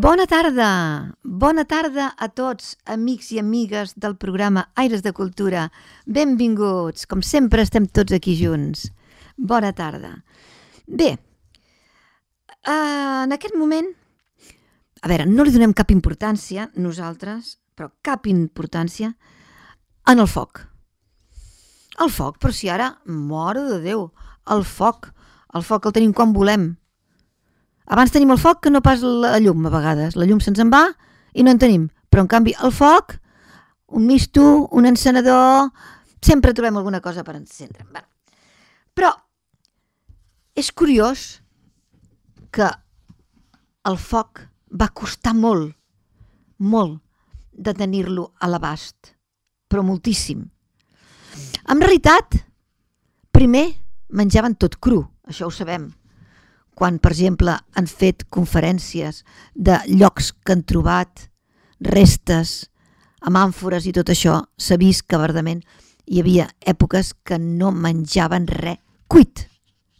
Bona tarda, bona tarda a tots, amics i amigues del programa Aires de Cultura. Benvinguts, com sempre estem tots aquí junts. Bona tarda. Bé, uh, en aquest moment, a veure, no li donem cap importància, nosaltres, però cap importància, en el foc. El foc, però si ara, mare de Déu, el foc, el foc el tenim quan volem, abans tenim el foc que no pas la llum, a vegades. La llum se'ns en va i no en tenim. Però, en canvi, el foc, un misto, un encenedor... Sempre trobem alguna cosa per encendre. Bé. Però és curiós que el foc va costar molt, molt, de tenir-lo a l'abast. Però moltíssim. En realitat, primer menjaven tot cru, això ho sabem quan, per exemple, han fet conferències de llocs que han trobat restes amb àmfores i tot això, s'ha vist que verdament hi havia èpoques que no menjaven res cuit,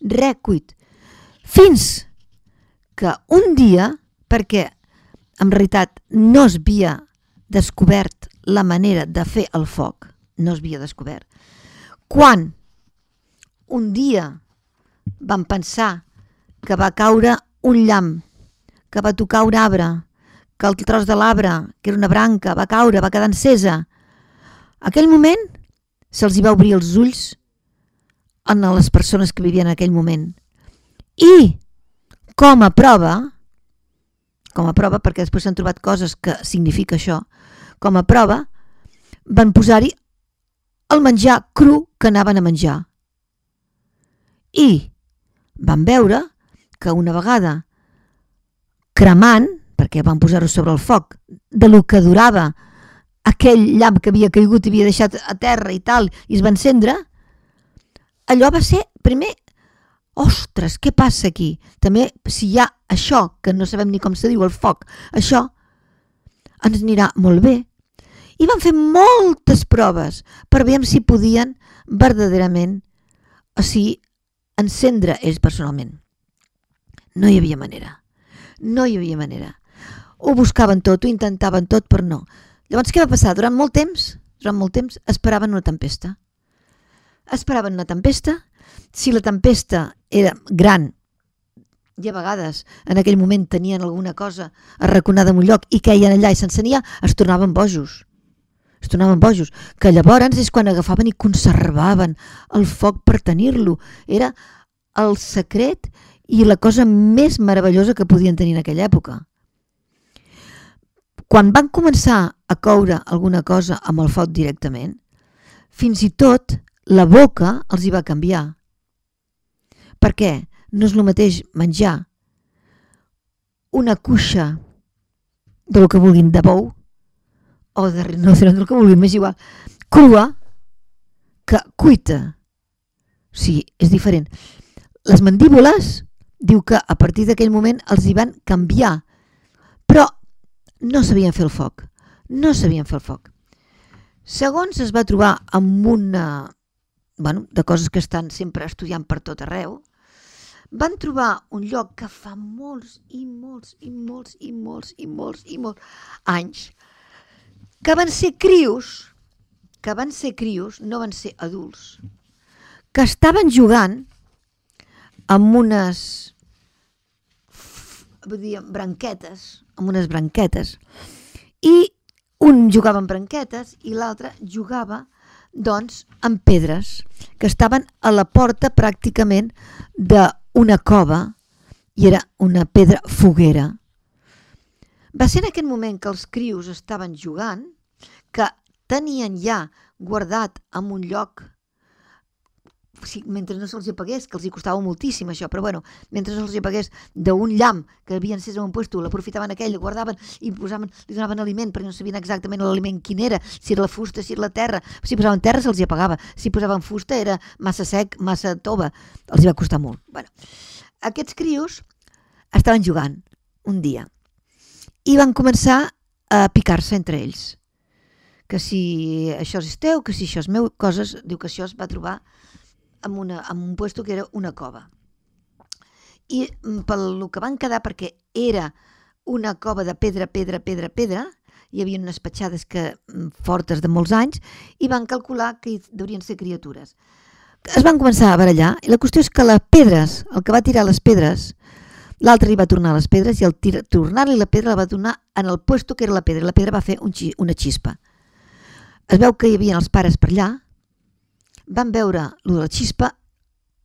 res cuit. Fins que un dia, perquè en realitat no es havia descobert la manera de fer el foc, no es havia descobert, quan un dia van pensar que va caure un llamp, que va tocar un arbre, que el tros de l'arbre, que era una branca, va caure, va quedar encesa. Aquell moment se'ls hi va obrir els ulls a les persones que vivien en aquell moment. I, com a prova, com a prova, perquè després s'han trobat coses que significa això, com a prova, van posar-hi el menjar cru que anaven a menjar. I van veure que una vegada cremant, perquè van posar-ho sobre el foc, de lo que durava aquell llamp que havia caigut i havia deixat a terra i tal, i es va encendre, allò va ser, primer, ostres, què passa aquí? També, si hi ha això, que no sabem ni com se diu el foc, això ens anirà molt bé. I van fer moltes proves per veure si podien verdaderament, o sigui, encendre ells personalment. No hi havia manera. No hi havia manera. Ho buscaven tot, ho intentaven tot, però no. Llavors què va passar? Durant molt temps, durant molt temps, esperaven una tempesta. Esperaven una tempesta. Si la tempesta era gran i a vegades en aquell moment tenien alguna cosa arraconada en un lloc i queien allà i s'encenia, es tornaven bojos. Es tornaven bojos. Que llavors és quan agafaven i conservaven el foc per tenir-lo. Era el secret i la cosa més meravellosa que podien tenir en aquella època. Quan van començar a coure alguna cosa amb el foc directament, fins i tot la boca els hi va canviar. Per què? No és el mateix menjar una cuixa del que vulguin de bou o de rinoceront, del que vulguin, més igual, crua que cuita. O sigui, és diferent. Les mandíbules diu que a partir d'aquell moment els hi van canviar, però no sabien fer el foc, no sabien fer el foc. Segons es va trobar amb una, bueno, de coses que estan sempre estudiant per tot arreu, van trobar un lloc que fa molts i molts i molts i molts i molts i molts anys que van ser crios, que van ser crios, no van ser adults, que estaven jugant amb unes vull dir, branquetes, amb unes branquetes. I un jugava amb branquetes i l'altre jugava doncs amb pedres que estaven a la porta pràcticament d'una cova i era una pedra foguera. Va ser en aquest moment que els crios estaven jugant, que tenien ja guardat en un lloc sí, mentre no se'ls hi pagués, que els hi costava moltíssim això, però bueno, mentre no se'ls hi pagués d'un llamp que havien encès en un puesto, l'aprofitaven aquell, el guardaven i posaven, li donaven aliment perquè no sabien exactament l'aliment quin era, si era la fusta, si era la terra. Si posaven terra se'ls hi apagava, si posaven fusta era massa sec, massa tova, els hi va costar molt. Bueno, aquests crios estaven jugant un dia i van començar a picar-se entre ells que si això és teu, que si això és meu, coses, diu que això es va trobar en, una, en un puesto que era una cova. I mm, pel que van quedar, perquè era una cova de pedra, pedra, pedra, pedra, hi havia unes petjades que, mm, fortes de molts anys, i van calcular que hi deurien ser criatures. Es van començar a barallar, i la qüestió és que les pedres, el que va tirar les pedres, l'altre li va tornar les pedres i al tornar-li la pedra la va donar en el puesto que era la pedra. La pedra va fer un, una xispa. Es veu que hi havia els pares per allà, van veure lo de la xispa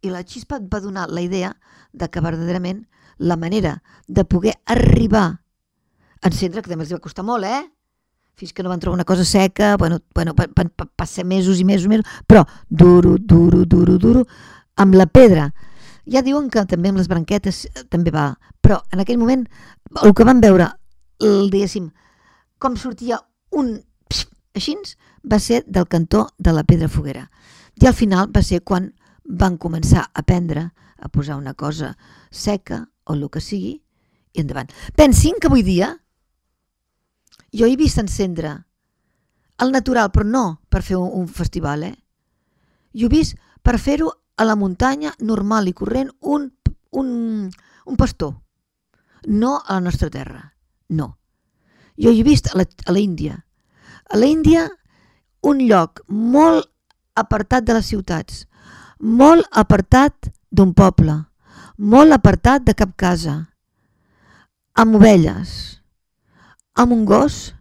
i la xispa va donar la idea de que verdaderament la manera de poder arribar a encendre, que també els va costar molt, eh? Fins que no van trobar una cosa seca, bueno, bueno van, passar mesos i mesos, mesos, però duro, duro, duro, duro, amb la pedra. Ja diuen que també amb les branquetes eh, també va, però en aquell moment el que van veure, el, diguéssim, com sortia un així, va ser del cantó de la pedra foguera. Al final va ser quan van començar a aprendre a posar una cosa seca o el que sigui i endavant. Pensin que avui dia jo he vist encendre el natural, però no per fer un, un festival, eh? Jo he vist per fer-ho a la muntanya normal i corrent un, un, un pastor, no a la nostra terra, no. Jo he vist a l'Índia. A l'Índia, un lloc molt apartat de les ciutats, molt apartat d'un poble, molt apartat de cap casa, amb ovelles, amb un gos.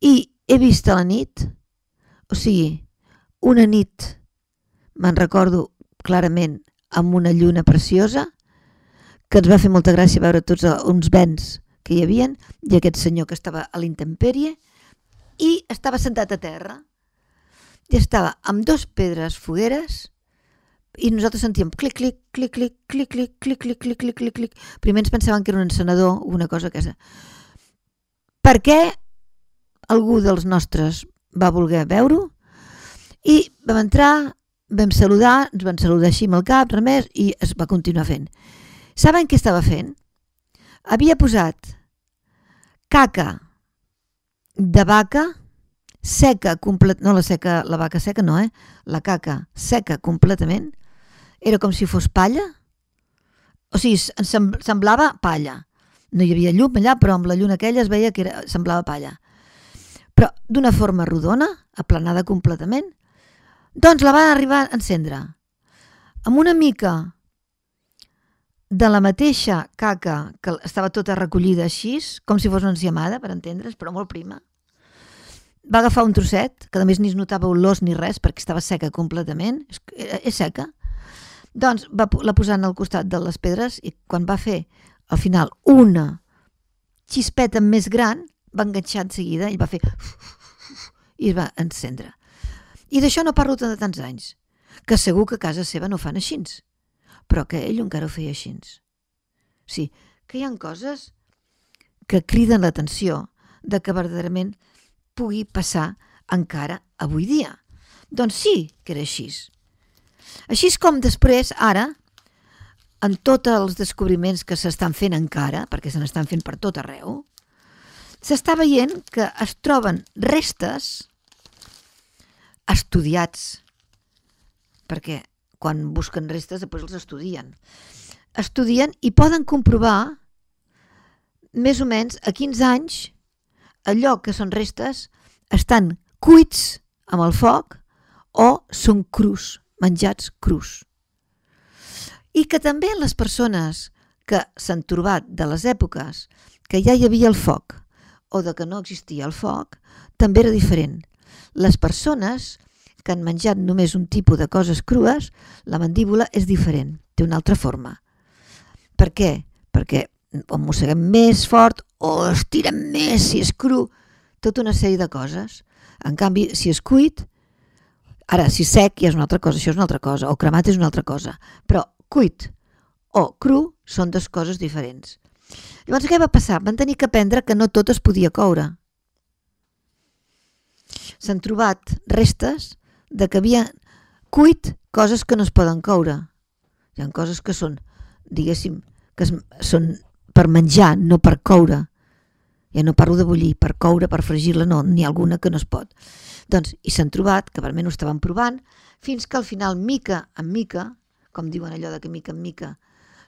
I he vist a la nit, o sigui, una nit, me'n recordo clarament, amb una lluna preciosa, que ens va fer molta gràcia veure tots uns vents que hi havien, i aquest senyor que estava a l'intempèrie, i estava sentat a terra, i estava amb dos pedres fogueres i nosaltres sentíem clic, clic, clic, clic, clic, clic, clic, clic, clic, clic, clic, clic. Primer ens pensaven que era un encenedor o una cosa que... Per què algú dels nostres va voler veure-ho i vam entrar, vam saludar, ens van saludar així amb el cap, res més, i es va continuar fent. Saben què estava fent? Havia posat caca de vaca seca, complet, no la seca, la vaca seca no, eh? La caca seca completament. Era com si fos palla. O sigui, semblava palla. No hi havia llum allà, però amb la lluna aquella es veia que era, semblava palla. Però d'una forma rodona, aplanada completament. Doncs la va arribar a encendre. Amb una mica de la mateixa caca que estava tota recollida així, com si fos una enciamada, per entendre's, però molt prima, va agafar un trosset, que a més ni es notava olors ni res perquè estava seca completament, és, és seca, doncs va, la posant al costat de les pedres i quan va fer al final una xispeta més gran va enganxar en seguida i va fer i es va encendre. I d'això no parlo de tants anys, que segur que a casa seva no fan així, però que ell encara ho feia així. Sí, que hi han coses que criden l'atenció de que verdaderament pugui passar encara avui dia. Doncs sí que era així. Així com després, ara, en tots els descobriments que s'estan fent encara, perquè se n'estan fent per tot arreu, s'està veient que es troben restes estudiats, perquè quan busquen restes després els estudien. Estudien i poden comprovar més o menys a 15 anys allò que són restes estan cuits amb el foc o són crus, menjats crus. I que també les persones que s'han trobat de les èpoques que ja hi havia el foc o de que no existia el foc, també era diferent. Les persones que han menjat només un tipus de coses crues, la mandíbula és diferent, té una altra forma. Per què? Perquè o mosseguem més fort o estirem més si és cru, tota una sèrie de coses. En canvi, si és cuit, Ara, si sec ja és una altra cosa, això és una altra cosa, o cremat és una altra cosa, però cuit o cru són dues coses diferents. Llavors, què va passar? Van tenir que aprendre que no tot es podia coure. S'han trobat restes de que havia cuit coses que no es poden coure. Hi ha coses que són, diguéssim, que es, són per menjar, no per coure. Ja no parlo de bullir, per coure, per fregir-la, no, n'hi alguna que no es pot. Doncs, i s'han trobat, que primer ho estaven provant, fins que al final, mica en mica, com diuen allò de que mica en mica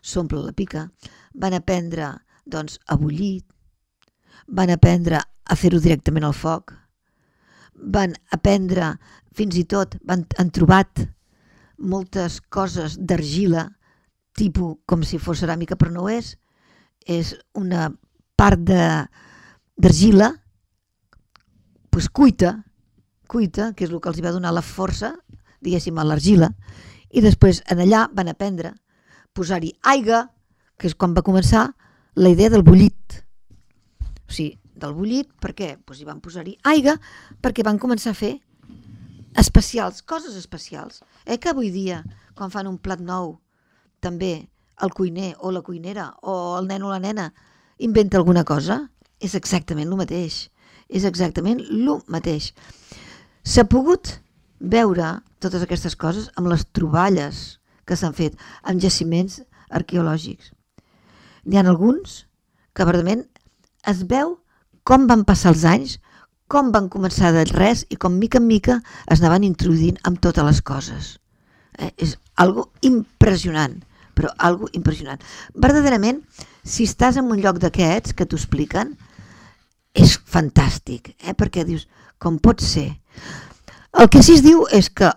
s'omple la pica, van aprendre doncs, a bullir, van aprendre a fer-ho directament al foc, van aprendre, fins i tot, van, han trobat moltes coses d'argila, tipus com si fos ceràmica, però no és, és una part d'argila pues, cuita, cuita, que és el que els va donar la força, diguéssim, a l'argila, i després en allà van aprendre posar-hi aigua, que és quan va començar la idea del bullit. O sigui, del bullit, per què? Pues hi van posar-hi aigua perquè van començar a fer especials, coses especials. Eh que avui dia, quan fan un plat nou, també el cuiner o la cuinera o el nen o la nena inventa alguna cosa? És exactament el mateix. És exactament el mateix. S'ha pogut veure totes aquestes coses amb les troballes que s'han fet amb jaciments arqueològics. N'hi ha alguns que verdament es veu com van passar els anys, com van començar de res i com mica en mica es anaven introduint amb totes les coses. Eh? És algo impressionant, però algo impressionant. Verdaderament, si estàs en un lloc d'aquests que t'ho expliquen, és fantàstic, eh? perquè dius, com pot ser? El que sí es diu és que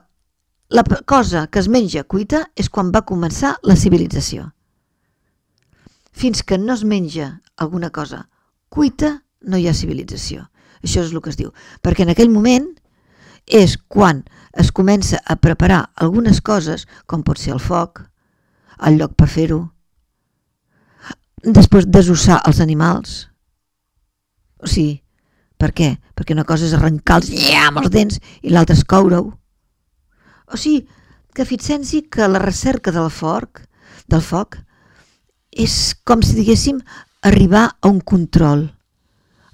la cosa que es menja cuita és quan va començar la civilització. Fins que no es menja alguna cosa cuita, no hi ha civilització. Això és el que es diu. Perquè en aquell moment és quan es comença a preparar algunes coses, com pot ser el foc, el lloc per fer-ho, després desossar els animals, o sigui, per què? Perquè una cosa és arrencar els amb els dents i l'altra és coure-ho. O sigui, que fixem-s'hi que la recerca del foc, del foc és com si diguéssim arribar a un control.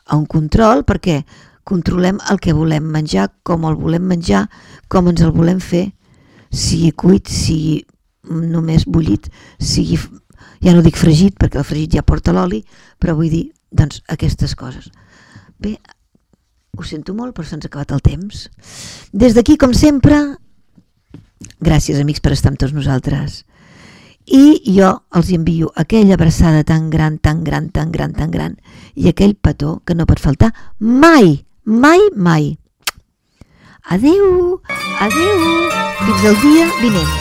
A un control perquè controlem el que volem menjar, com el volem menjar, com ens el volem fer, sigui cuit, sigui només bullit, sigui, ja no dic fregit perquè el fregit ja porta l'oli, però vull dir, doncs, aquestes coses. Bé, ho sento molt, però se'ns ha acabat el temps. Des d'aquí, com sempre, gràcies, amics, per estar amb tots nosaltres. I jo els envio aquella abraçada tan gran, tan gran, tan gran, tan gran, i aquell petó que no pot faltar mai, mai, mai. Adeu, adeu, fins al dia vinent.